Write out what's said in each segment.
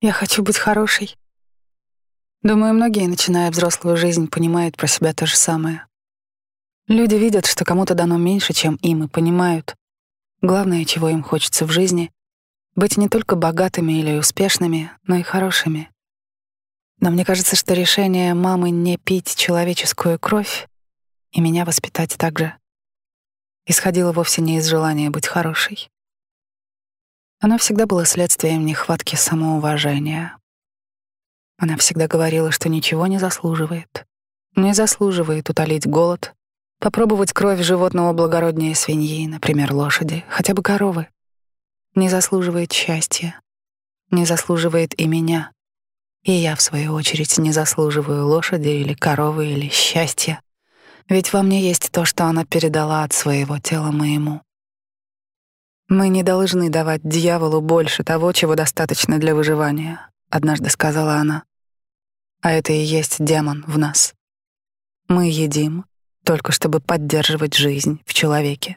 Я хочу быть хорошей. Думаю, многие, начиная взрослую жизнь, понимают про себя то же самое. Люди видят, что кому-то дано меньше, чем им, и понимают. Главное, чего им хочется в жизни — быть не только богатыми или успешными, но и хорошими. Но мне кажется, что решение мамы не пить человеческую кровь и меня воспитать так же исходило вовсе не из желания быть хорошей. Оно всегда было следствием нехватки самоуважения. Она всегда говорила, что ничего не заслуживает. Не заслуживает утолить голод, Попробовать кровь животного благороднее свиньи, например, лошади, хотя бы коровы. Не заслуживает счастья. Не заслуживает и меня. И я, в свою очередь, не заслуживаю лошади или коровы или счастья. Ведь во мне есть то, что она передала от своего тела моему. Мы не должны давать дьяволу больше того, чего достаточно для выживания, однажды сказала она. А это и есть демон в нас. Мы едим, только чтобы поддерживать жизнь в человеке.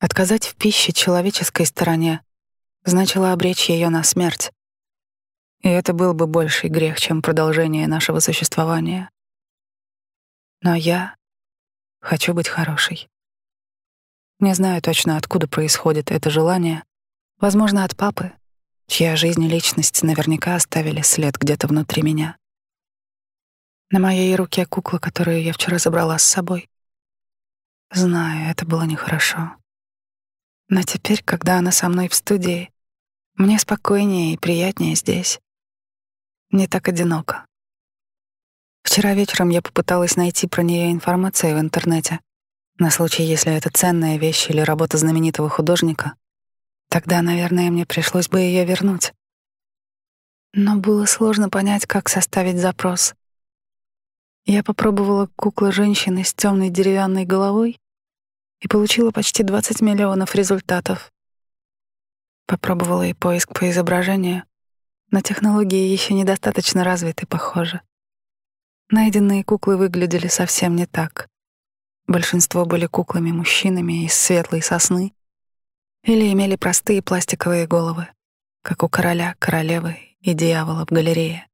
Отказать в пище человеческой стороне значило обречь ее на смерть. И это был бы больший грех, чем продолжение нашего существования. Но я хочу быть хорошей. Не знаю точно, откуда происходит это желание. Возможно, от папы, чья жизнь и личность наверняка оставили след где-то внутри меня. На моей руке кукла, которую я вчера забрала с собой. Знаю, это было нехорошо. Но теперь, когда она со мной в студии, мне спокойнее и приятнее здесь. Не так одиноко. Вчера вечером я попыталась найти про нее информацию в интернете, на случай, если это ценная вещь или работа знаменитого художника. Тогда, наверное, мне пришлось бы ее вернуть. Но было сложно понять, как составить запрос. Я попробовала кукла женщины с темной деревянной головой и получила почти 20 миллионов результатов. Попробовала и поиск по изображению, но технологии еще недостаточно развиты, похоже. Найденные куклы выглядели совсем не так. Большинство были куклами-мужчинами из светлой сосны или имели простые пластиковые головы, как у короля, королевы и дьявола в галерее.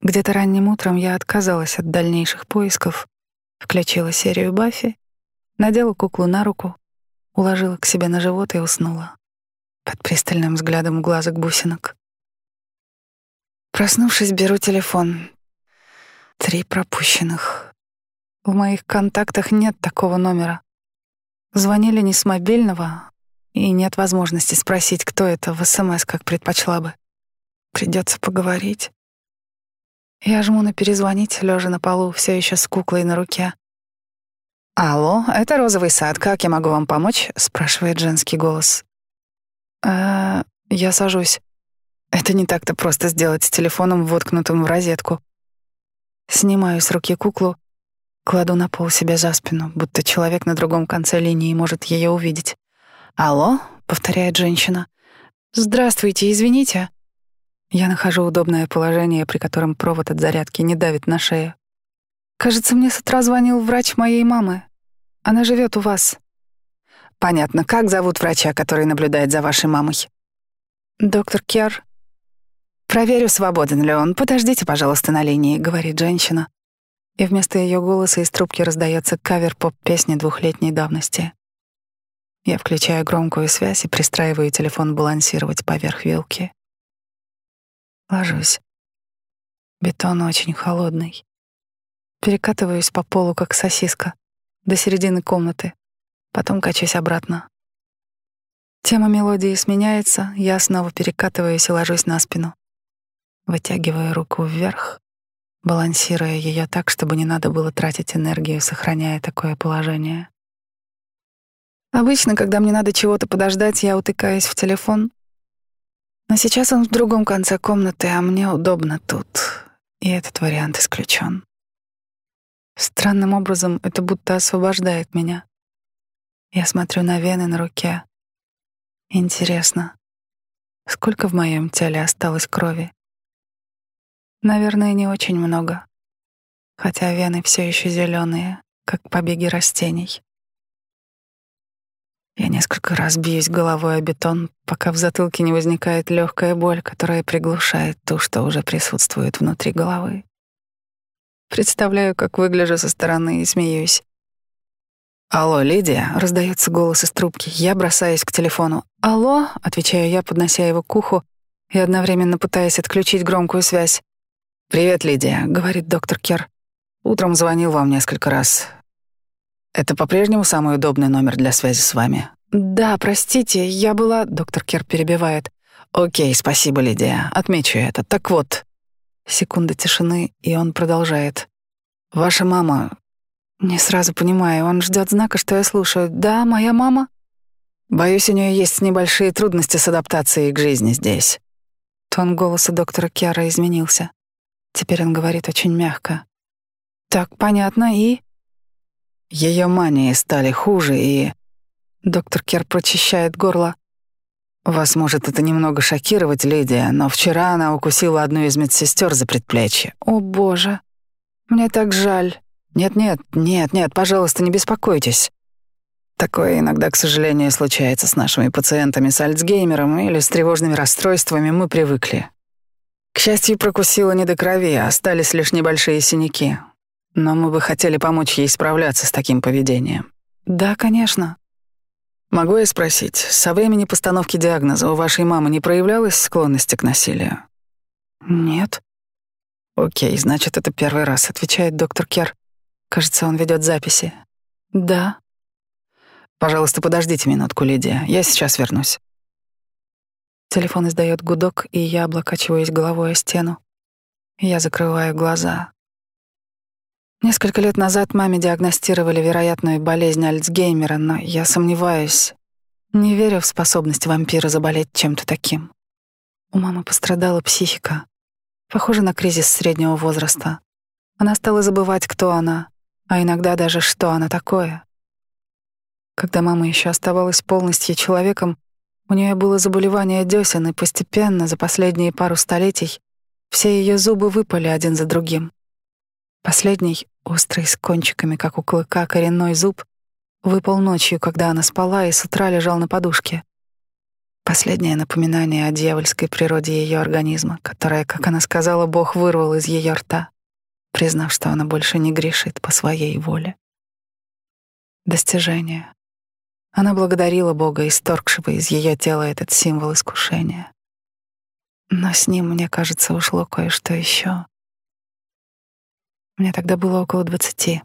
Где-то ранним утром я отказалась от дальнейших поисков, включила серию Баффи, надела куклу на руку, уложила к себе на живот и уснула под пристальным взглядом глазок бусинок. Проснувшись, беру телефон. Три пропущенных. В моих контактах нет такого номера. Звонили не с мобильного, и нет возможности спросить, кто это в СМС, как предпочла бы. Придется поговорить. Я жму на перезвонить, лежа на полу, все еще с куклой на руке. «Алло, это розовый сад. Как я могу вам помочь?» — спрашивает женский голос. «Э, я сажусь. Это не так-то просто сделать с телефоном, воткнутым в розетку. Снимаю с руки куклу, кладу на пол себе за спину, будто человек на другом конце линии может ее увидеть. «Алло?» — повторяет женщина. «Здравствуйте, извините». Я нахожу удобное положение, при котором провод от зарядки не давит на шею. Кажется, мне с утра звонил врач моей мамы. Она живет у вас. Понятно. Как зовут врача, который наблюдает за вашей мамой? Доктор Кер. Проверю, свободен ли он. Подождите, пожалуйста, на линии, говорит женщина. И вместо ее голоса из трубки раздается кавер-поп песни двухлетней давности. Я включаю громкую связь и пристраиваю телефон балансировать поверх вилки. Ложусь. Бетон очень холодный. Перекатываюсь по полу, как сосиска, до середины комнаты. Потом качусь обратно. Тема мелодии сменяется, я снова перекатываюсь и ложусь на спину. Вытягиваю руку вверх, балансируя ее так, чтобы не надо было тратить энергию, сохраняя такое положение. Обычно, когда мне надо чего-то подождать, я утыкаюсь в телефон но сейчас он в другом конце комнаты, а мне удобно тут, и этот вариант исключен. Странным образом это будто освобождает меня. Я смотрю на вены на руке. Интересно, сколько в моем теле осталось крови? Наверное, не очень много, хотя вены все еще зеленые, как побеги растений. Я несколько раз бьюсь головой о бетон, пока в затылке не возникает легкая боль, которая приглушает ту, что уже присутствует внутри головы. Представляю, как выгляжу со стороны и смеюсь. «Алло, Лидия!» — раздается голос из трубки. Я бросаюсь к телефону. «Алло!» — отвечаю я, поднося его к уху и одновременно пытаясь отключить громкую связь. «Привет, Лидия», — говорит доктор Кер. «Утром звонил вам несколько раз. Это по-прежнему самый удобный номер для связи с вами?» «Да, простите, я была...» — доктор Кер перебивает. «Окей, спасибо, Лидия. Отмечу это. Так вот...» Секунда тишины, и он продолжает. «Ваша мама...» Не сразу понимаю, он ждет знака, что я слушаю. «Да, моя мама...» Боюсь, у нее есть небольшие трудности с адаптацией к жизни здесь. Тон голоса доктора Киара изменился. Теперь он говорит очень мягко. «Так, понятно, и...» Ее мании стали хуже, и... Доктор Кер прочищает горло. Вас может это немного шокировать, леди, но вчера она укусила одну из медсестер за предплечье. О, боже. Мне так жаль. Нет-нет, нет-нет, пожалуйста, не беспокойтесь. Такое иногда, к сожалению, случается с нашими пациентами с Альцгеймером или с тревожными расстройствами, мы привыкли. К счастью, прокусила не до крови, а остались лишь небольшие синяки. Но мы бы хотели помочь ей справляться с таким поведением. Да, конечно. Могу я спросить, со времени постановки диагноза у вашей мамы не проявлялась склонности к насилию? Нет. Окей, значит, это первый раз, отвечает доктор Кер. Кажется, он ведет записи. Да. Пожалуйста, подождите минутку, Лидия. Я сейчас вернусь. Телефон издает гудок, и я облокачиваюсь головой о стену. Я закрываю глаза. Несколько лет назад маме диагностировали вероятную болезнь Альцгеймера, но я сомневаюсь. Не верю в способность вампира заболеть чем-то таким. У мамы пострадала психика. Похоже на кризис среднего возраста. Она стала забывать, кто она, а иногда даже, что она такое. Когда мама еще оставалась полностью человеком, у нее было заболевание десен, и постепенно, за последние пару столетий, все ее зубы выпали один за другим. Последний, острый, с кончиками, как у клыка, коренной зуб, выпал ночью, когда она спала и с утра лежал на подушке. Последнее напоминание о дьявольской природе ее организма, которое, как она сказала, Бог вырвал из ее рта, признав, что она больше не грешит по своей воле. Достижение, она благодарила Бога, исторгшего из ее тела этот символ искушения. Но с ним, мне кажется, ушло кое-что еще. Мне тогда было около двадцати.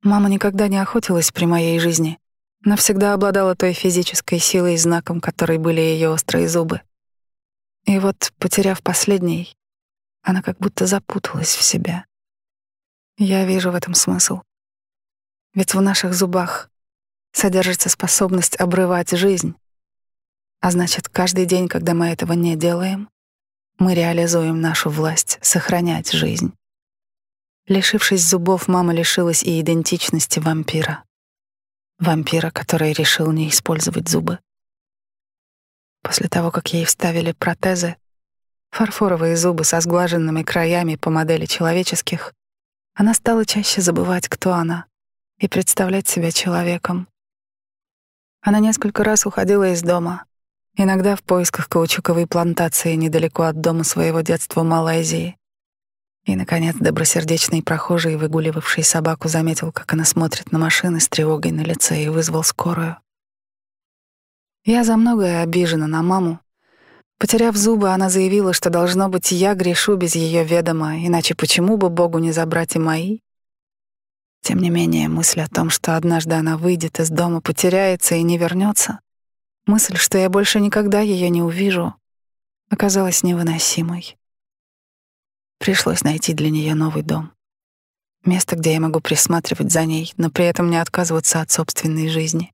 Мама никогда не охотилась при моей жизни, но всегда обладала той физической силой и знаком, которой были ее острые зубы. И вот, потеряв последний, она как будто запуталась в себя. Я вижу в этом смысл. Ведь в наших зубах содержится способность обрывать жизнь. А значит, каждый день, когда мы этого не делаем, мы реализуем нашу власть сохранять жизнь. Лишившись зубов, мама лишилась и идентичности вампира. Вампира, который решил не использовать зубы. После того, как ей вставили протезы, фарфоровые зубы со сглаженными краями по модели человеческих, она стала чаще забывать, кто она, и представлять себя человеком. Она несколько раз уходила из дома, иногда в поисках каучуковой плантации недалеко от дома своего детства в Малайзии. И, наконец, добросердечный прохожий, выгуливавший собаку, заметил, как она смотрит на машины с тревогой на лице и вызвал скорую. Я за многое обижена на маму. Потеряв зубы, она заявила, что должно быть я грешу без ее ведома, иначе почему бы Богу не забрать и мои? Тем не менее, мысль о том, что однажды она выйдет из дома, потеряется и не вернется, мысль, что я больше никогда ее не увижу, оказалась невыносимой. Пришлось найти для нее новый дом. Место, где я могу присматривать за ней, но при этом не отказываться от собственной жизни.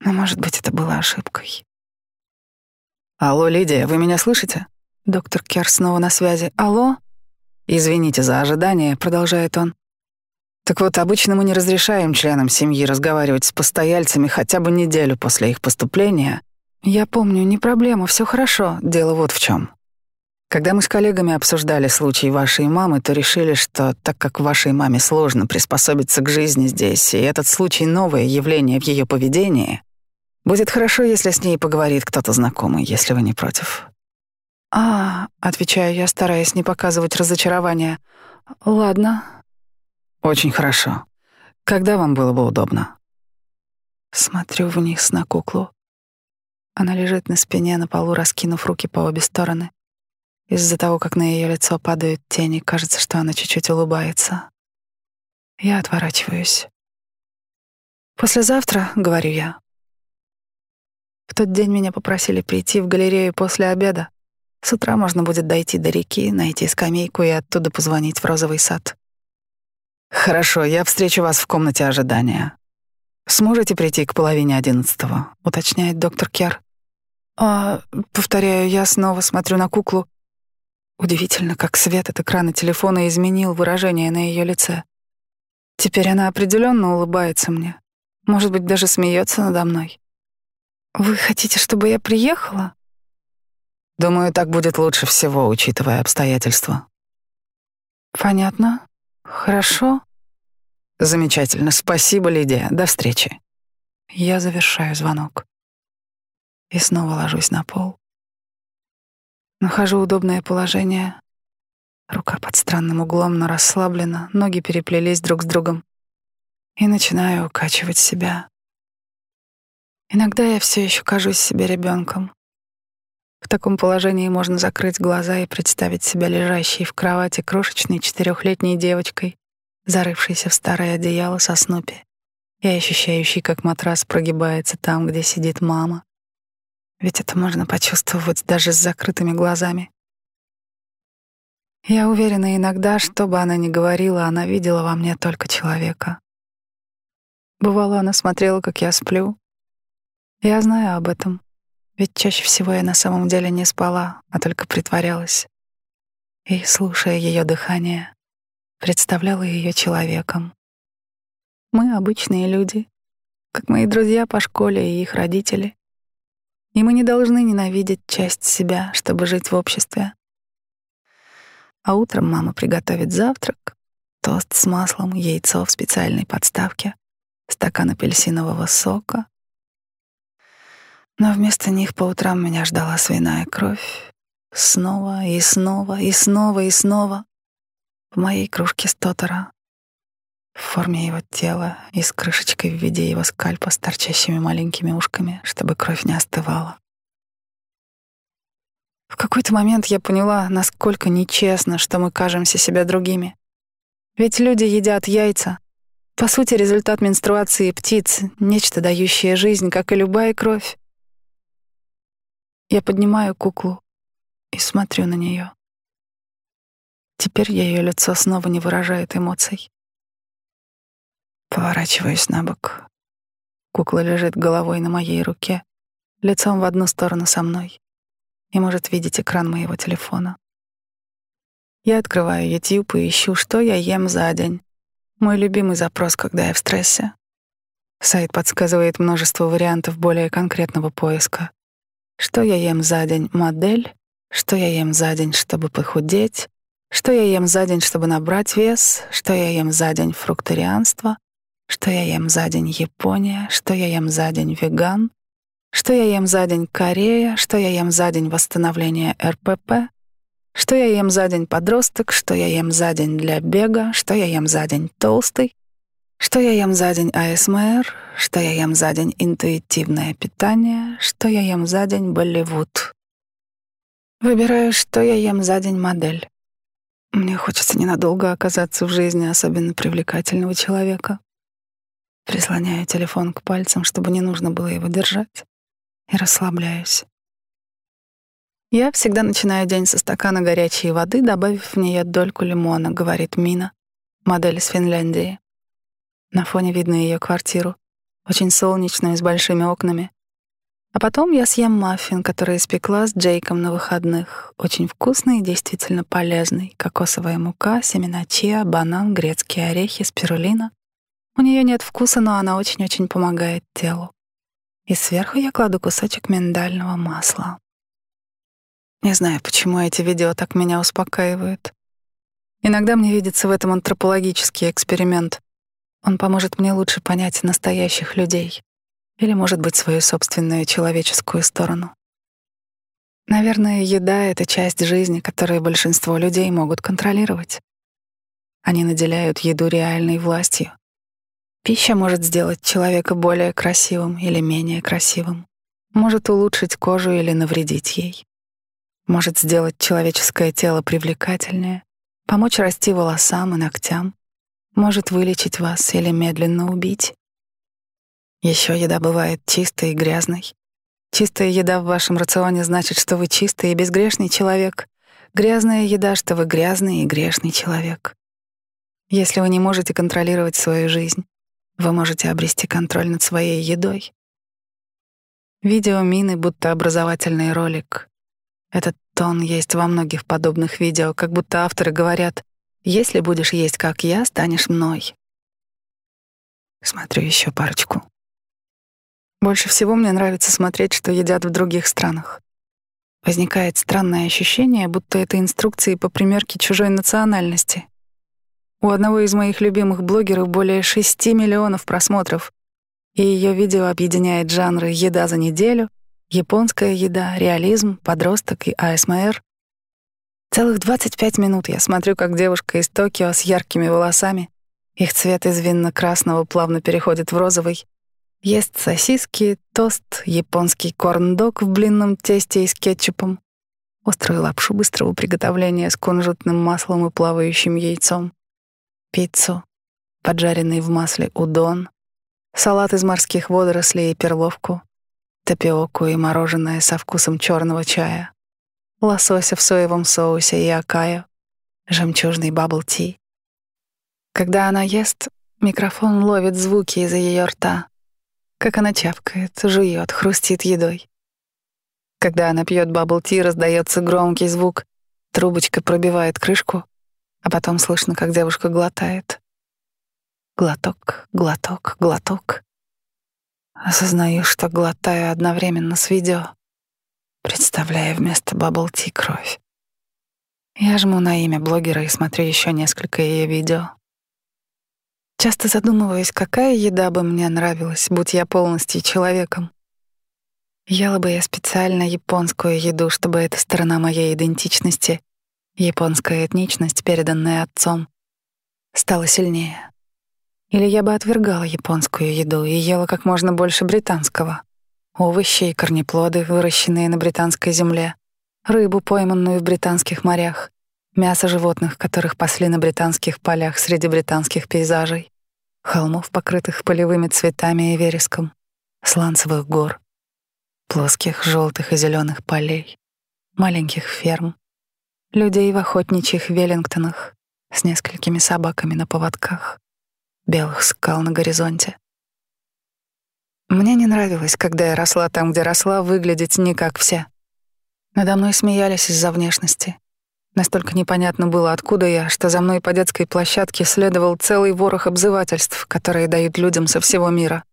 Но, может быть, это была ошибкой. «Алло, Лидия, вы меня слышите?» Доктор Кер снова на связи. «Алло?» «Извините за ожидание», — продолжает он. Так вот, обычно мы не разрешаем членам семьи разговаривать с постояльцами хотя бы неделю после их поступления. Я помню, не проблема, все хорошо, дело вот в чем. Когда мы с коллегами обсуждали случай вашей мамы, то решили, что так как вашей маме сложно приспособиться к жизни здесь, и этот случай — новое явление в ее поведении, будет хорошо, если с ней поговорит кто-то знакомый, если вы не против. «А, — отвечаю я, стараясь не показывать разочарования, — ладно». «Очень хорошо. Когда вам было бы удобно?» Смотрю вниз на куклу. Она лежит на спине, на полу, раскинув руки по обе стороны. Из-за того, как на ее лицо падают тени, кажется, что она чуть-чуть улыбается. Я отворачиваюсь. «Послезавтра», — говорю я. В тот день меня попросили прийти в галерею после обеда. С утра можно будет дойти до реки, найти скамейку и оттуда позвонить в розовый сад. «Хорошо, я встречу вас в комнате ожидания. Сможете прийти к половине одиннадцатого?» — уточняет доктор Кер. «А, повторяю, я снова смотрю на куклу. Удивительно, как свет от экрана телефона изменил выражение на ее лице. Теперь она определенно улыбается мне. Может быть, даже смеется надо мной. «Вы хотите, чтобы я приехала?» «Думаю, так будет лучше всего, учитывая обстоятельства». «Понятно. Хорошо». «Замечательно. Спасибо, Лидия. До встречи». Я завершаю звонок. И снова ложусь на пол. Нахожу удобное положение. Рука под странным углом, но расслаблена, ноги переплелись друг с другом. И начинаю укачивать себя. Иногда я все еще кажусь себе ребенком. В таком положении можно закрыть глаза и представить себя лежащей в кровати крошечной четырехлетней девочкой, зарывшейся в старое одеяло со Снупи и ощущающей, как матрас прогибается там, где сидит мама. Ведь это можно почувствовать даже с закрытыми глазами. Я уверена, иногда, что бы она ни говорила, она видела во мне только человека. Бывало, она смотрела, как я сплю. Я знаю об этом, ведь чаще всего я на самом деле не спала, а только притворялась. И, слушая ее дыхание, представляла ее человеком. Мы обычные люди, как мои друзья по школе и их родители. И мы не должны ненавидеть часть себя, чтобы жить в обществе. А утром мама приготовит завтрак, тост с маслом, яйцо в специальной подставке, стакан апельсинового сока. Но вместо них по утрам меня ждала свиная кровь. Снова и снова и снова и снова в моей кружке стотера в форме его тела и с крышечкой в виде его скальпа с торчащими маленькими ушками, чтобы кровь не остывала. В какой-то момент я поняла, насколько нечестно, что мы кажемся себя другими. Ведь люди едят яйца. По сути, результат менструации птиц, нечто дающее жизнь, как и любая кровь. Я поднимаю куклу и смотрю на нее. Теперь ее лицо снова не выражает эмоций. Поворачиваюсь на бок. Кукла лежит головой на моей руке, лицом в одну сторону со мной и может видеть экран моего телефона. Я открываю YouTube и ищу, что я ем за день. Мой любимый запрос, когда я в стрессе. Сайт подсказывает множество вариантов более конкретного поиска. Что я ем за день? Модель. Что я ем за день, чтобы похудеть? Что я ем за день, чтобы набрать вес? Что я ем за день фрукторианство? Что я ем за день Япония, что я ем за день веган, что я ем за день Корея, что я ем за день восстановление РПП, что я ем за день подросток, что я ем за день для бега, что я ем за день толстый, что я ем за день АСМР, что я ем за день интуитивное питание, что я ем за день Болливуд. Выбираю, что я ем за день модель. Мне хочется ненадолго оказаться в жизни особенно привлекательного человека. Прислоняю телефон к пальцам, чтобы не нужно было его держать, и расслабляюсь. Я всегда начинаю день со стакана горячей воды, добавив в нее дольку лимона, говорит Мина, модель из Финляндии. На фоне видно ее квартиру, очень солнечную, с большими окнами. А потом я съем маффин, который испекла с Джейком на выходных. Очень вкусный и действительно полезный. Кокосовая мука, семена чиа, банан, грецкие орехи, спирулина. У нее нет вкуса, но она очень-очень помогает телу. И сверху я кладу кусочек миндального масла. Не знаю, почему эти видео так меня успокаивают. Иногда мне видится в этом антропологический эксперимент. Он поможет мне лучше понять настоящих людей или, может быть, свою собственную человеческую сторону. Наверное, еда — это часть жизни, которую большинство людей могут контролировать. Они наделяют еду реальной властью. Пища может сделать человека более красивым или менее красивым, может улучшить кожу или навредить ей, может сделать человеческое тело привлекательнее, помочь расти волосам и ногтям, может вылечить вас или медленно убить. Еще еда бывает чистой и грязной. Чистая еда в вашем рационе значит, что вы чистый и безгрешный человек. Грязная еда, что вы грязный и грешный человек. Если вы не можете контролировать свою жизнь, вы можете обрести контроль над своей едой. Видео Мины будто образовательный ролик. Этот тон есть во многих подобных видео, как будто авторы говорят «Если будешь есть, как я, станешь мной». Смотрю еще парочку. Больше всего мне нравится смотреть, что едят в других странах. Возникает странное ощущение, будто это инструкции по примерке чужой национальности. У одного из моих любимых блогеров более 6 миллионов просмотров, и ее видео объединяет жанры «еда за неделю», «японская еда», «реализм», «подросток» и «АСМР». Целых 25 минут я смотрю, как девушка из Токио с яркими волосами, их цвет из винно-красного плавно переходит в розовый, ест сосиски, тост, японский корн-дог в блинном тесте и с кетчупом, острую лапшу быстрого приготовления с кунжутным маслом и плавающим яйцом, пиццу, поджаренный в масле удон, салат из морских водорослей и перловку, тапиоку и мороженое со вкусом черного чая, лосося в соевом соусе и акаю, жемчужный бабл-ти. Когда она ест, микрофон ловит звуки из ее рта, как она чавкает, жует, хрустит едой. Когда она пьет бабл-ти, раздается громкий звук, трубочка пробивает крышку — а потом слышно, как девушка глотает. Глоток, глоток, глоток. Осознаю, что глотаю одновременно с видео, представляя вместо бабл-ти кровь. Я жму на имя блогера и смотрю еще несколько ее видео. Часто задумываюсь, какая еда бы мне нравилась, будь я полностью человеком. Ела бы я специально японскую еду, чтобы эта сторона моей идентичности Японская этничность, переданная отцом, стала сильнее. Или я бы отвергала японскую еду и ела как можно больше британского. Овощи и корнеплоды, выращенные на британской земле, рыбу, пойманную в британских морях, мясо животных, которых пасли на британских полях среди британских пейзажей, холмов, покрытых полевыми цветами и вереском, сланцевых гор, плоских желтых и зеленых полей, маленьких ферм, людей в охотничьих веллингтонах с несколькими собаками на поводках, белых скал на горизонте. Мне не нравилось, когда я росла там, где росла, выглядеть не как все. Надо мной смеялись из-за внешности. Настолько непонятно было, откуда я, что за мной по детской площадке следовал целый ворох обзывательств, которые дают людям со всего мира.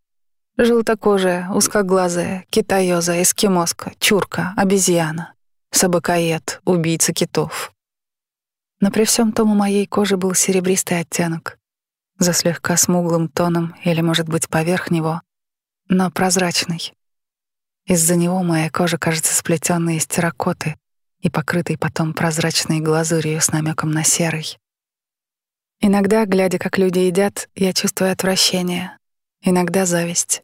Желтокожая, узкоглазая, китаёза, эскимоска, чурка, обезьяна собакоед, убийца китов. Но при всем том у моей кожи был серебристый оттенок, за слегка смуглым тоном или, может быть, поверх него, но прозрачный. Из-за него моя кожа кажется сплетенной из терракоты и покрытой потом прозрачной глазурью с намеком на серый. Иногда, глядя, как люди едят, я чувствую отвращение, иногда зависть.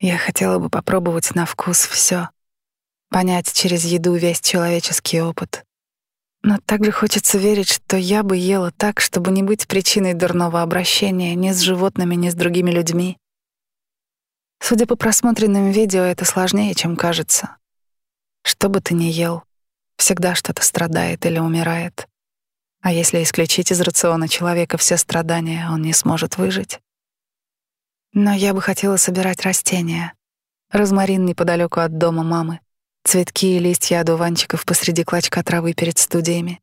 Я хотела бы попробовать на вкус все, понять через еду весь человеческий опыт. Но также хочется верить, что я бы ела так, чтобы не быть причиной дурного обращения ни с животными, ни с другими людьми. Судя по просмотренным видео, это сложнее, чем кажется. Что бы ты ни ел, всегда что-то страдает или умирает. А если исключить из рациона человека все страдания, он не сможет выжить. Но я бы хотела собирать растения. Розмарин неподалеку от дома мамы, цветки и листья одуванчиков посреди клочка травы перед студиями.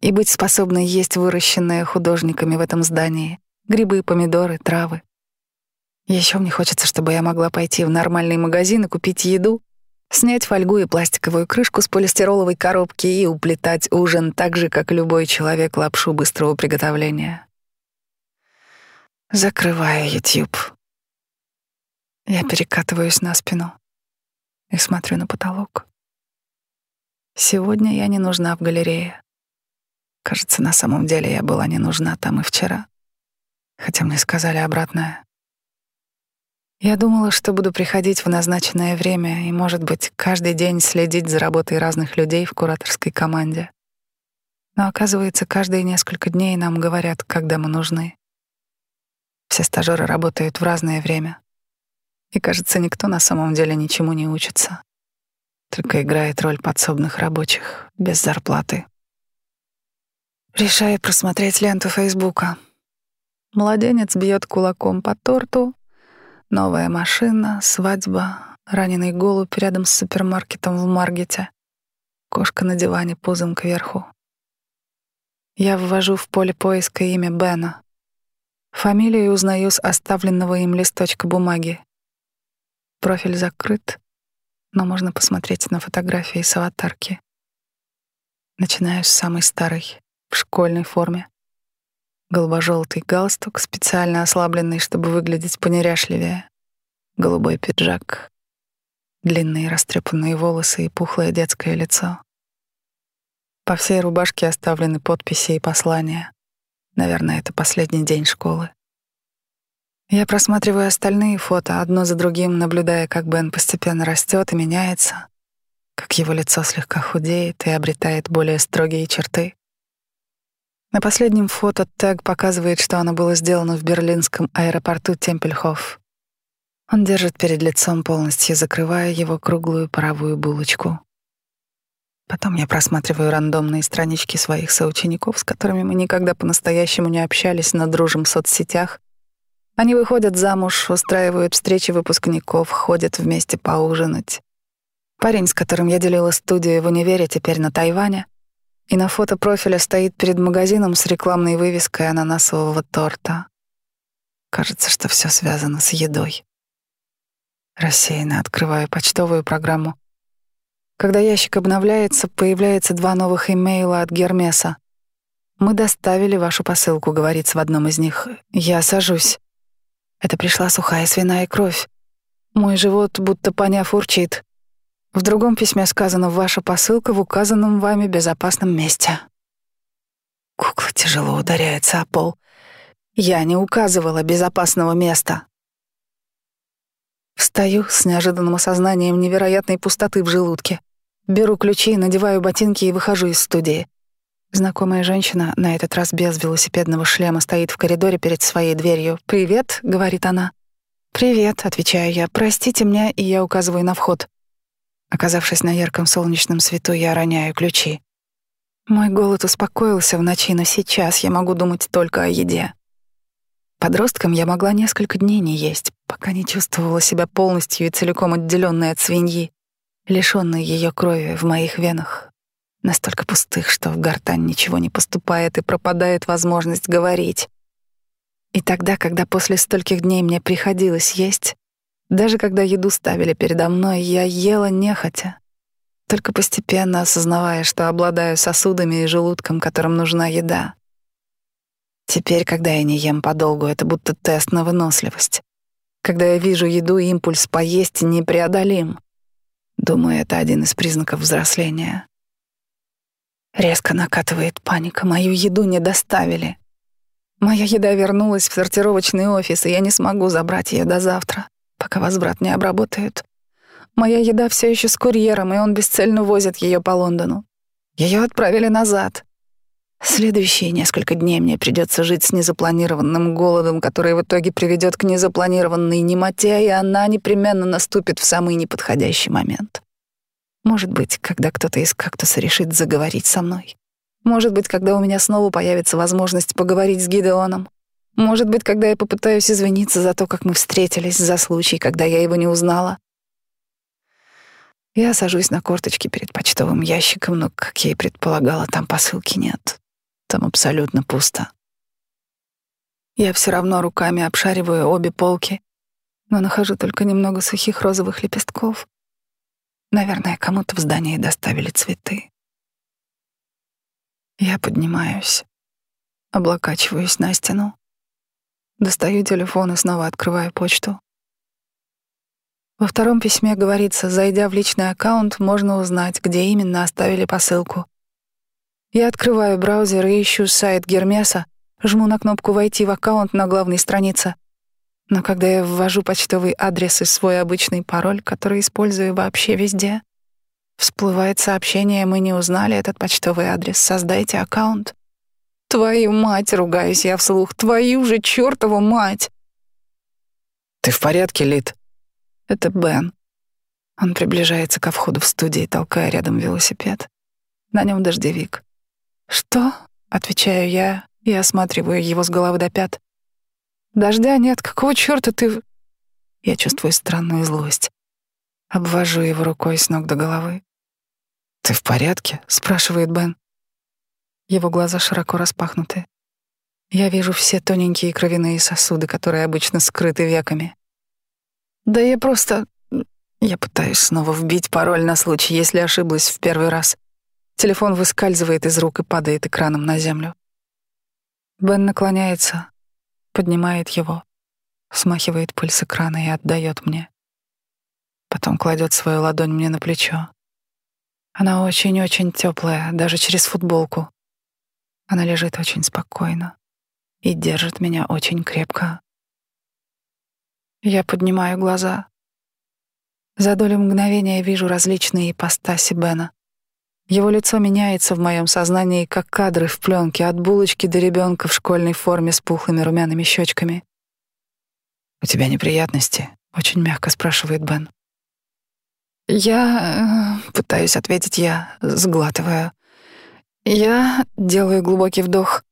И быть способной есть выращенное художниками в этом здании грибы, помидоры, травы. Еще мне хочется, чтобы я могла пойти в нормальный магазин и купить еду, снять фольгу и пластиковую крышку с полистироловой коробки и уплетать ужин так же, как любой человек лапшу быстрого приготовления. Закрываю YouTube. Я перекатываюсь на спину и смотрю на потолок. Сегодня я не нужна в галерее. Кажется, на самом деле я была не нужна там и вчера, хотя мне сказали обратное. Я думала, что буду приходить в назначенное время и, может быть, каждый день следить за работой разных людей в кураторской команде. Но оказывается, каждые несколько дней нам говорят, когда мы нужны. Все стажеры работают в разное время. И, кажется, никто на самом деле ничему не учится. Только играет роль подсобных рабочих, без зарплаты. Решаю просмотреть ленту Фейсбука. Младенец бьет кулаком по торту, Новая машина, свадьба, раненый голубь рядом с супермаркетом в Маргете, кошка на диване пузом кверху. Я ввожу в поле поиска имя Бена. Фамилию узнаю с оставленного им листочка бумаги. Профиль закрыт, но можно посмотреть на фотографии с аватарки. Начинаю с самой старой, в школьной форме голубо-желтый галстук, специально ослабленный, чтобы выглядеть понеряшливее, голубой пиджак, длинные растрепанные волосы и пухлое детское лицо. По всей рубашке оставлены подписи и послания. Наверное, это последний день школы. Я просматриваю остальные фото одно за другим, наблюдая, как Бен постепенно растет и меняется, как его лицо слегка худеет и обретает более строгие черты. На последнем фото тег показывает, что оно было сделано в берлинском аэропорту Темпельхоф. Он держит перед лицом, полностью закрывая его круглую паровую булочку. Потом я просматриваю рандомные странички своих соучеников, с которыми мы никогда по-настоящему не общались, но дружим в соцсетях. Они выходят замуж, устраивают встречи выпускников, ходят вместе поужинать. Парень, с которым я делила студию в универе, теперь на Тайване — и на фото профиля стоит перед магазином с рекламной вывеской ананасового торта. Кажется, что все связано с едой. Рассеянно открываю почтовую программу. Когда ящик обновляется, появляется два новых имейла от Гермеса. «Мы доставили вашу посылку», — говорится в одном из них. «Я сажусь». Это пришла сухая свиная кровь. Мой живот, будто поняв, урчит. В другом письме сказано «Ваша посылка в указанном вами безопасном месте». Кукла тяжело ударяется о пол. Я не указывала безопасного места. Встаю с неожиданным осознанием невероятной пустоты в желудке. Беру ключи, надеваю ботинки и выхожу из студии. Знакомая женщина, на этот раз без велосипедного шлема, стоит в коридоре перед своей дверью. «Привет», — говорит она. «Привет», — отвечаю я. «Простите меня», и я указываю на вход. Оказавшись на ярком солнечном свету, я роняю ключи. Мой голод успокоился в ночи, но сейчас я могу думать только о еде. Подростком я могла несколько дней не есть, пока не чувствовала себя полностью и целиком отделенной от свиньи, лишённой ее крови в моих венах, настолько пустых, что в гортань ничего не поступает и пропадает возможность говорить. И тогда, когда после стольких дней мне приходилось есть, даже когда еду ставили передо мной, я ела нехотя, только постепенно осознавая, что обладаю сосудами и желудком, которым нужна еда. Теперь, когда я не ем подолгу, это будто тест на выносливость. Когда я вижу еду, импульс поесть непреодолим. Думаю, это один из признаков взросления. Резко накатывает паника. Мою еду не доставили. Моя еда вернулась в сортировочный офис, и я не смогу забрать ее до завтра пока возврат не обработают. Моя еда все еще с курьером, и он бесцельно возит ее по Лондону. Ее отправили назад. Следующие несколько дней мне придется жить с незапланированным голодом, который в итоге приведет к незапланированной немоте, и она непременно наступит в самый неподходящий момент. Может быть, когда кто-то из кактуса решит заговорить со мной. Может быть, когда у меня снова появится возможность поговорить с Гидеоном. Может быть, когда я попытаюсь извиниться за то, как мы встретились, за случай, когда я его не узнала. Я сажусь на корточки перед почтовым ящиком, но, как я и предполагала, там посылки нет. Там абсолютно пусто. Я все равно руками обшариваю обе полки, но нахожу только немного сухих розовых лепестков. Наверное, кому-то в здании доставили цветы. Я поднимаюсь, облокачиваюсь на стену, достаю телефон и снова открываю почту. Во втором письме говорится, зайдя в личный аккаунт, можно узнать, где именно оставили посылку. Я открываю браузер и ищу сайт Гермеса, жму на кнопку «Войти в аккаунт» на главной странице. Но когда я ввожу почтовый адрес и свой обычный пароль, который использую вообще везде, всплывает сообщение «Мы не узнали этот почтовый адрес, создайте аккаунт». Твою мать, ругаюсь я вслух, твою же чертову мать! «Ты в порядке, Лид?» Это Бен. Он приближается ко входу в студию, толкая рядом велосипед. На нем дождевик. «Что?» — отвечаю я и осматриваю его с головы до пят. «Дождя нет, какого чёрта ты...» Я чувствую странную злость. Обвожу его рукой с ног до головы. «Ты в порядке?» — спрашивает Бен. Его глаза широко распахнуты. Я вижу все тоненькие кровяные сосуды, которые обычно скрыты веками. Да я просто... Я пытаюсь снова вбить пароль на случай, если ошиблась в первый раз. Телефон выскальзывает из рук и падает экраном на землю. Бен наклоняется, поднимает его, смахивает пыль с экрана и отдает мне. Потом кладет свою ладонь мне на плечо. Она очень-очень теплая, даже через футболку. Она лежит очень спокойно и держит меня очень крепко. Я поднимаю глаза. За долю мгновения вижу различные ипостаси Бена. Его лицо меняется в моем сознании, как кадры в пленке, от булочки до ребенка в школьной форме с пухлыми румяными щечками. «У тебя неприятности?» — очень мягко спрашивает Бен. «Я...» э, — пытаюсь ответить я, сглатывая. «Я...» — делаю глубокий вдох.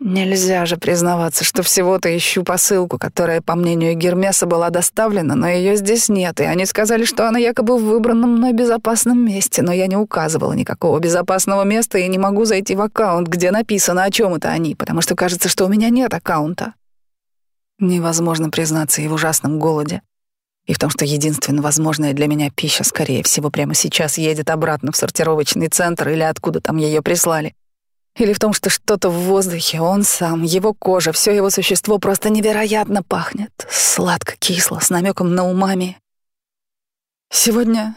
Нельзя же признаваться, что всего-то ищу посылку, которая, по мнению Гермеса, была доставлена, но ее здесь нет, и они сказали, что она якобы в выбранном мной безопасном месте, но я не указывала никакого безопасного места и не могу зайти в аккаунт, где написано, о чем это они, потому что кажется, что у меня нет аккаунта. Невозможно признаться и в ужасном голоде, и в том, что единственно возможная для меня пища, скорее всего, прямо сейчас едет обратно в сортировочный центр или откуда там ее прислали. Или в том, что что-то в воздухе, он сам, его кожа, все его существо просто невероятно пахнет. Сладко-кисло, с намеком на умами. Сегодня...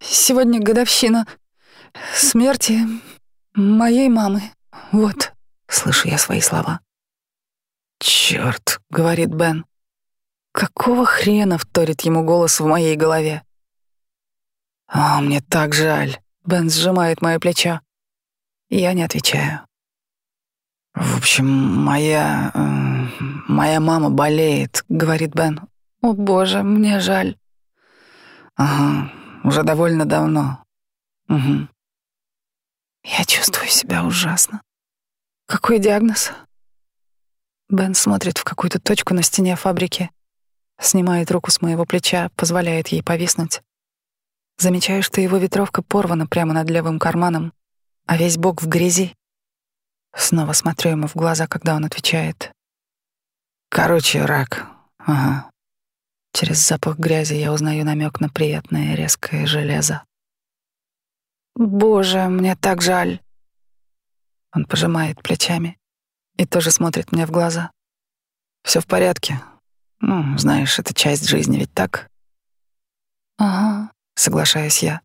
Сегодня годовщина смерти моей мамы. Вот, слышу я свои слова. «Чёрт», — говорит Бен. Какого хрена вторит ему голос в моей голове? «О, мне так жаль», — Бен сжимает мое плечо. Я не отвечаю. В общем, моя... Э, моя мама болеет, говорит Бен. О боже, мне жаль. Ага, уже довольно давно. Угу. Я чувствую себя ужасно. Какой диагноз? Бен смотрит в какую-то точку на стене фабрики, снимает руку с моего плеча, позволяет ей повиснуть. Замечаю, что его ветровка порвана прямо над левым карманом, а весь бок в грязи. Снова смотрю ему в глаза, когда он отвечает. Короче, рак. Ага. Через запах грязи я узнаю намек на приятное резкое железо. Боже, мне так жаль. Он пожимает плечами и тоже смотрит мне в глаза. Все в порядке. Ну, знаешь, это часть жизни, ведь так? Ага, соглашаюсь я.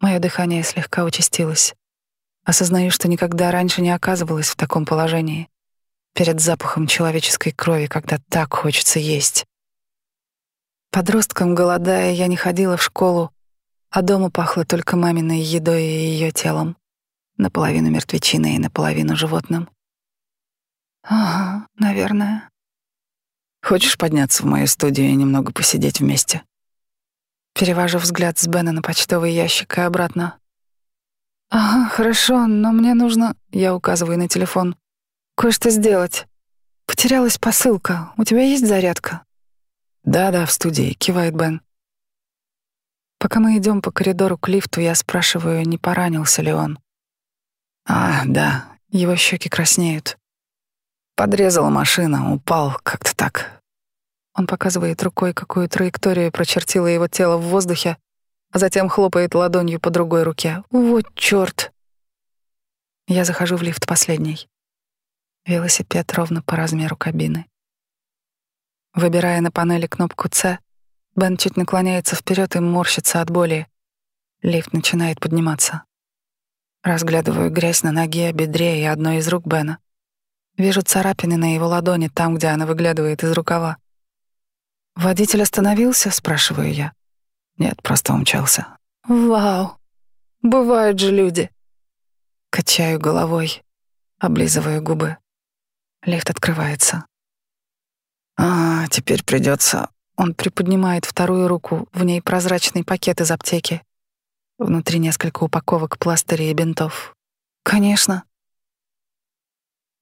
Мое дыхание слегка участилось. Осознаю, что никогда раньше не оказывалась в таком положении. Перед запахом человеческой крови, когда так хочется есть. Подростком, голодая, я не ходила в школу, а дома пахло только маминой едой и ее телом. Наполовину мертвечиной и наполовину животным. Ага, наверное. Хочешь подняться в мою студию и немного посидеть вместе? Перевожу взгляд с Бена на почтовый ящик и обратно. «Ага, хорошо, но мне нужно...» Я указываю на телефон. «Кое-что сделать. Потерялась посылка. У тебя есть зарядка?» «Да-да, в студии», — кивает Бен. Пока мы идем по коридору к лифту, я спрашиваю, не поранился ли он. «А, да». Его щеки краснеют. Подрезала машина, упал, как-то так. Он показывает рукой, какую траекторию прочертило его тело в воздухе, а затем хлопает ладонью по другой руке. Вот чёрт! Я захожу в лифт последний. Велосипед ровно по размеру кабины. Выбирая на панели кнопку «С», Бен чуть наклоняется вперед и морщится от боли. Лифт начинает подниматься. Разглядываю грязь на ноге, бедре и одной из рук Бена. Вижу царапины на его ладони, там, где она выглядывает из рукава. «Водитель остановился?» — спрашиваю я. «Нет, просто умчался». «Вау! Бывают же люди!» Качаю головой, облизываю губы. Лифт открывается. А, теперь придется. Он приподнимает вторую руку, в ней прозрачный пакет из аптеки. Внутри несколько упаковок пластырей и бинтов. Конечно.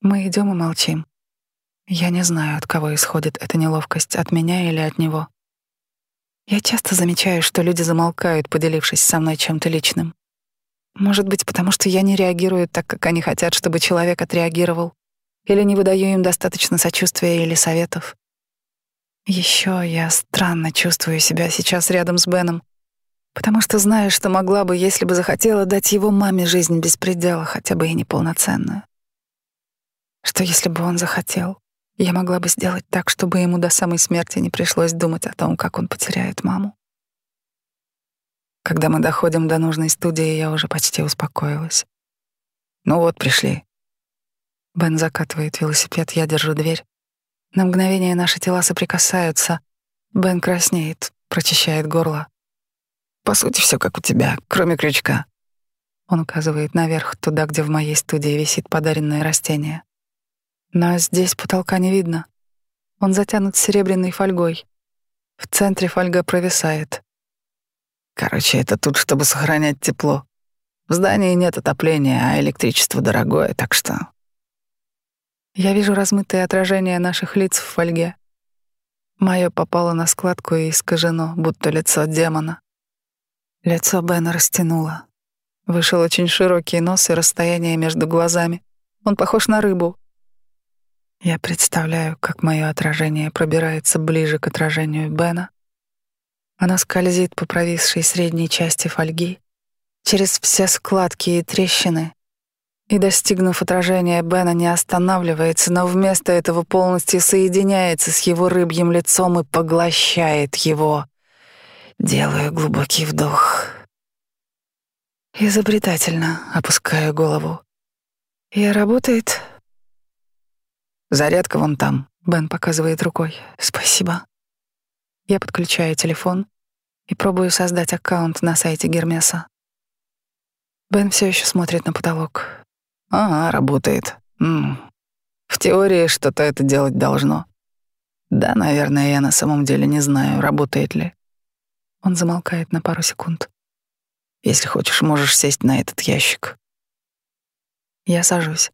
Мы идем и молчим. Я не знаю, от кого исходит эта неловкость, от меня или от него. Я часто замечаю, что люди замолкают, поделившись со мной чем-то личным. Может быть, потому что я не реагирую так, как они хотят, чтобы человек отреагировал, или не выдаю им достаточно сочувствия или советов. Еще я странно чувствую себя сейчас рядом с Беном, потому что знаю, что могла бы, если бы захотела, дать его маме жизнь без предела, хотя бы и неполноценную. Что если бы он захотел, я могла бы сделать так, чтобы ему до самой смерти не пришлось думать о том, как он потеряет маму. Когда мы доходим до нужной студии, я уже почти успокоилась. Ну вот, пришли. Бен закатывает велосипед, я держу дверь. На мгновение наши тела соприкасаются. Бен краснеет, прочищает горло. По сути, все как у тебя, кроме крючка. Он указывает наверх, туда, где в моей студии висит подаренное растение. Но здесь потолка не видно. Он затянут серебряной фольгой. В центре фольга провисает. Короче, это тут, чтобы сохранять тепло. В здании нет отопления, а электричество дорогое, так что... Я вижу размытые отражения наших лиц в фольге. Мое попало на складку и искажено, будто лицо демона. Лицо Бена растянуло. Вышел очень широкий нос и расстояние между глазами. Он похож на рыбу. Я представляю, как мое отражение пробирается ближе к отражению Бена, она скользит по провисшей средней части фольги, через все складки и трещины, и, достигнув отражения Бена, не останавливается, но вместо этого полностью соединяется с его рыбьим лицом и поглощает его. Делаю глубокий вдох. Изобретательно опускаю голову. И работает. Зарядка вон там, Бен показывает рукой. Спасибо. Я подключаю телефон и пробую создать аккаунт на сайте Гермеса. Бен все еще смотрит на потолок. Ага, работает. М -м. В теории что-то это делать должно. Да, наверное, я на самом деле не знаю, работает ли. Он замолкает на пару секунд. Если хочешь, можешь сесть на этот ящик. Я сажусь.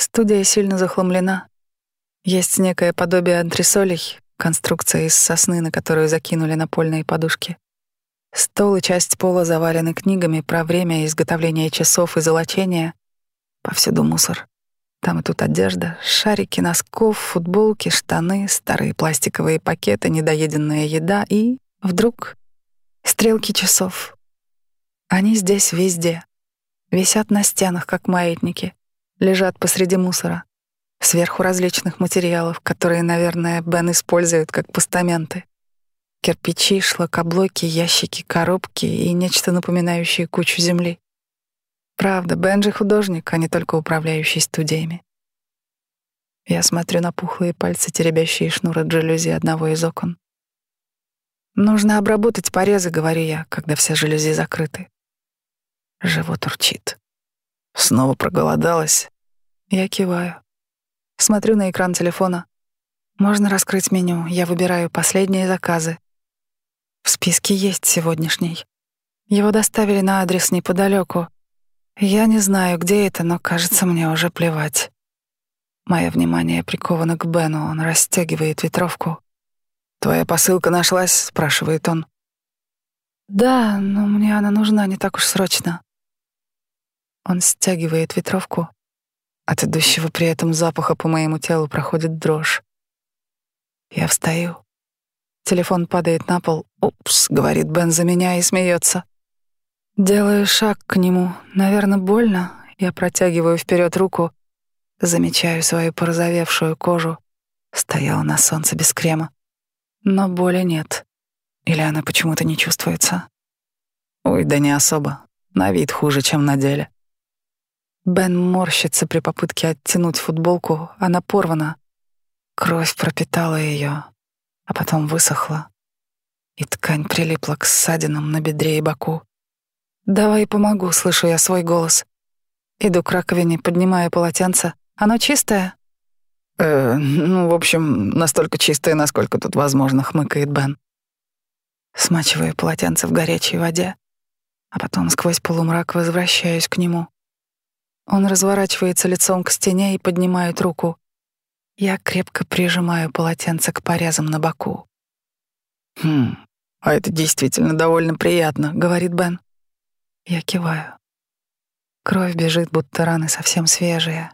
Студия сильно захламлена. Есть некое подобие антресолей, Конструкция из сосны, на которую закинули напольные подушки. Стол и часть пола завалены книгами про время изготовления часов и золочения. Повсюду мусор. Там и тут одежда, шарики носков, футболки, штаны, старые пластиковые пакеты, недоеденная еда и, вдруг, стрелки часов. Они здесь везде. Висят на стенах, как маятники, лежат посреди мусора сверху различных материалов, которые, наверное, Бен использует как постаменты. Кирпичи, шлакоблоки, ящики, коробки и нечто напоминающее кучу земли. Правда, Бен же художник, а не только управляющий студиями. Я смотрю на пухлые пальцы, теребящие шнур от жалюзи одного из окон. «Нужно обработать порезы», — говорю я, когда все жалюзи закрыты. Живот урчит. Снова проголодалась. Я киваю. Смотрю на экран телефона. Можно раскрыть меню. Я выбираю последние заказы. В списке есть сегодняшний. Его доставили на адрес неподалеку. Я не знаю, где это, но кажется, мне уже плевать. Мое внимание приковано к Бену. Он расстегивает ветровку. «Твоя посылка нашлась?» — спрашивает он. «Да, но мне она нужна не так уж срочно». Он стягивает ветровку, от идущего при этом запаха по моему телу проходит дрожь. Я встаю. Телефон падает на пол. «Упс», — говорит Бен за меня и смеется. Делаю шаг к нему. Наверное, больно. Я протягиваю вперед руку, замечаю свою порозовевшую кожу. Стояла на солнце без крема. Но боли нет. Или она почему-то не чувствуется. Ой, да не особо. На вид хуже, чем на деле. Бен морщится при попытке оттянуть футболку. Она порвана. Кровь пропитала ее, а потом высохла. И ткань прилипла к ссадинам на бедре и боку. «Давай помогу», — слышу я свой голос. Иду к раковине, поднимаю полотенце. «Оно чистое?» «Э, ну, в общем, настолько чистое, насколько тут возможно», — хмыкает Бен. Смачиваю полотенце в горячей воде, а потом сквозь полумрак возвращаюсь к нему. Он разворачивается лицом к стене и поднимает руку. Я крепко прижимаю полотенце к порезам на боку. «Хм, а это действительно довольно приятно», — говорит Бен. Я киваю. Кровь бежит, будто раны совсем свежие.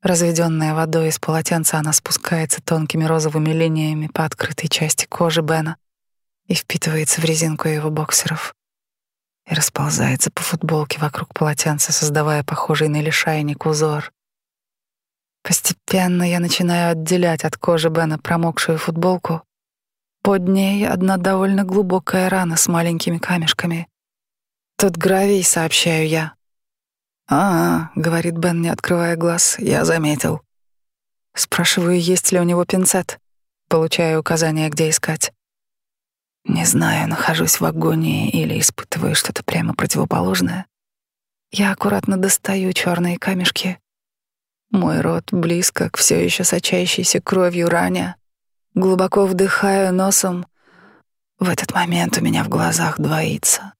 Разведенная водой из полотенца, она спускается тонкими розовыми линиями по открытой части кожи Бена и впитывается в резинку его боксеров и расползается по футболке вокруг полотенца, создавая похожий на лишайник узор. Постепенно я начинаю отделять от кожи Бена промокшую футболку. Под ней одна довольно глубокая рана с маленькими камешками. «Тут гравий», — сообщаю я. «А, — говорит Бен, не открывая глаз, — я заметил». Спрашиваю, есть ли у него пинцет. Получаю указание, где искать. Не знаю, нахожусь в агонии или испытываю что-то прямо противоположное. Я аккуратно достаю черные камешки. Мой рот близко к все еще сочащейся кровью ране. Глубоко вдыхаю носом. В этот момент у меня в глазах двоится.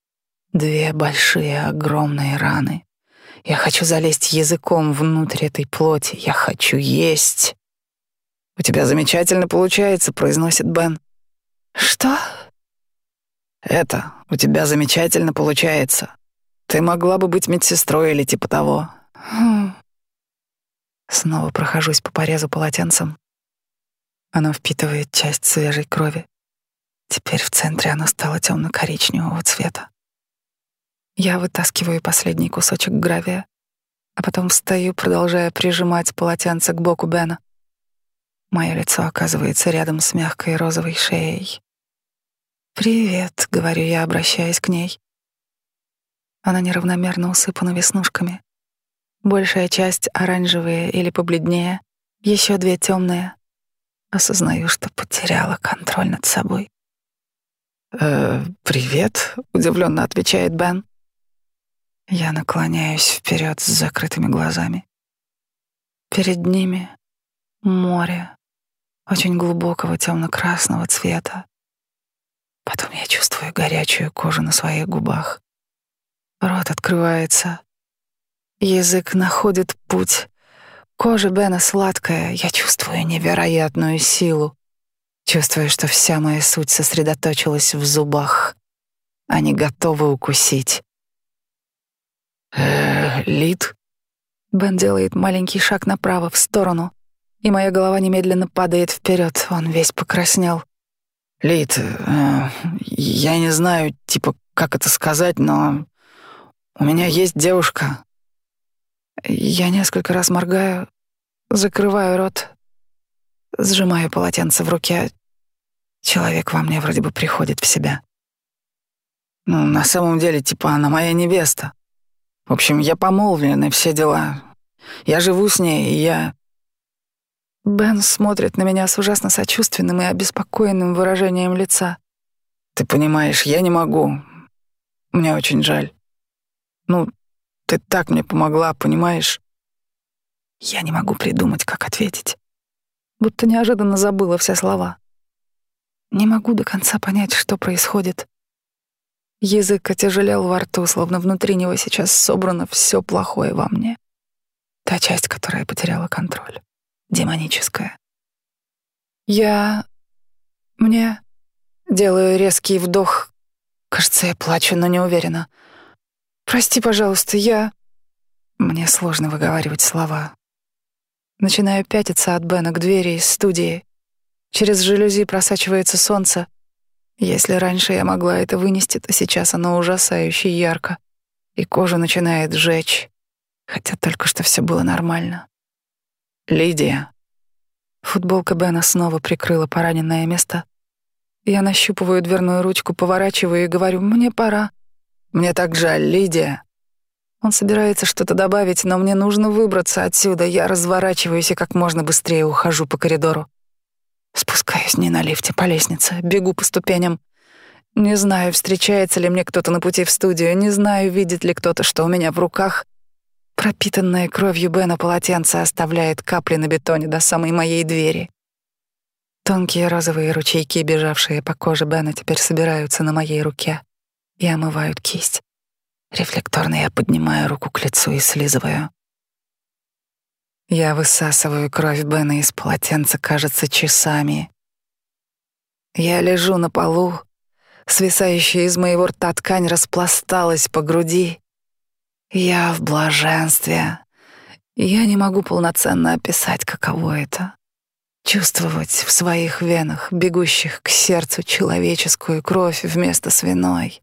Две большие огромные раны. Я хочу залезть языком внутрь этой плоти. Я хочу есть. «У тебя замечательно получается», — произносит Бен. «Что?» Это у тебя замечательно получается. Ты могла бы быть медсестрой или типа того. Хм. Снова прохожусь по порезу полотенцем. Оно впитывает часть свежей крови. Теперь в центре оно стало темно-коричневого цвета. Я вытаскиваю последний кусочек гравия, а потом встаю, продолжая прижимать полотенце к боку Бена. Мое лицо оказывается рядом с мягкой розовой шеей. «Привет», — говорю я, обращаясь к ней. Она неравномерно усыпана веснушками. Большая часть оранжевые или побледнее, еще две темные. Осознаю, что потеряла контроль над собой. «Э, «Привет», — удивленно отвечает Бен. Я наклоняюсь вперед с закрытыми глазами. Перед ними море очень глубокого темно-красного цвета. Потом я чувствую горячую кожу на своих губах. Рот открывается. Язык находит путь. Кожа Бена сладкая. Я чувствую невероятную силу. Чувствую, что вся моя суть сосредоточилась в зубах. Они готовы укусить. Э, Лид? Бен делает маленький шаг направо, в сторону, и моя голова немедленно падает вперед. Он весь покраснел. Лид, э, я не знаю, типа, как это сказать, но у меня есть девушка. Я несколько раз моргаю, закрываю рот, сжимаю полотенце в руке. Человек во мне вроде бы приходит в себя. Ну, на самом деле, типа, она моя невеста. В общем, я помолвлен и все дела. Я живу с ней, и я... Бен смотрит на меня с ужасно сочувственным и обеспокоенным выражением лица. «Ты понимаешь, я не могу. Мне очень жаль. Ну, ты так мне помогла, понимаешь?» Я не могу придумать, как ответить. Будто неожиданно забыла все слова. Не могу до конца понять, что происходит. Язык отяжелел во рту, словно внутри него сейчас собрано все плохое во мне. Та часть, которая потеряла контроль демоническое. Я... Мне... Делаю резкий вдох. Кажется, я плачу, но не уверена. Прости, пожалуйста, я... Мне сложно выговаривать слова. Начинаю пятиться от Бена к двери из студии. Через жалюзи просачивается солнце. Если раньше я могла это вынести, то сейчас оно ужасающе ярко, и кожу начинает жечь, хотя только что все было нормально. Лидия. Футболка Бена снова прикрыла пораненное место. Я нащупываю дверную ручку, поворачиваю и говорю «мне пора». «Мне так жаль, Лидия». Он собирается что-то добавить, но мне нужно выбраться отсюда. Я разворачиваюсь и как можно быстрее ухожу по коридору. Спускаюсь не на лифте, по лестнице, бегу по ступеням. Не знаю, встречается ли мне кто-то на пути в студию, не знаю, видит ли кто-то, что у меня в руках. Пропитанное кровью Бена полотенце оставляет капли на бетоне до самой моей двери. Тонкие розовые ручейки, бежавшие по коже Бена, теперь собираются на моей руке и омывают кисть. Рефлекторно я поднимаю руку к лицу и слизываю. Я высасываю кровь Бена из полотенца, кажется, часами. Я лежу на полу, свисающая из моего рта ткань распласталась по груди. Я в блаженстве. Я не могу полноценно описать, каково это — чувствовать в своих венах, бегущих к сердцу, человеческую кровь вместо свиной.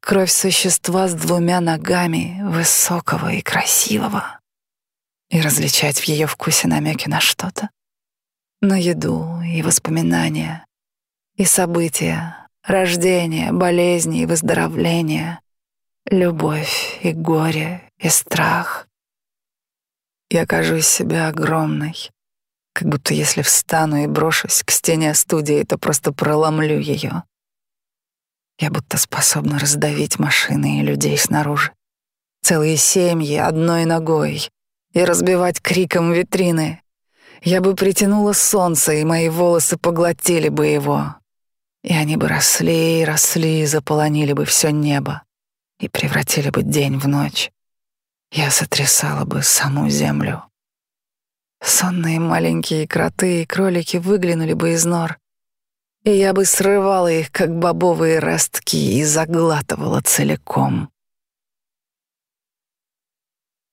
Кровь существа с двумя ногами, высокого и красивого. И различать в ее вкусе намеки на что-то. На еду и воспоминания, и события, рождение, болезни и выздоровление, любовь и горе и страх. Я кажусь себя огромной, как будто если встану и брошусь к стене студии, то просто проломлю ее. Я будто способна раздавить машины и людей снаружи. Целые семьи одной ногой и разбивать криком витрины. Я бы притянула солнце, и мои волосы поглотили бы его. И они бы росли и росли, и заполонили бы все небо и превратили бы день в ночь. Я сотрясала бы саму землю. Сонные маленькие кроты и кролики выглянули бы из нор и я бы срывала их, как бобовые ростки, и заглатывала целиком.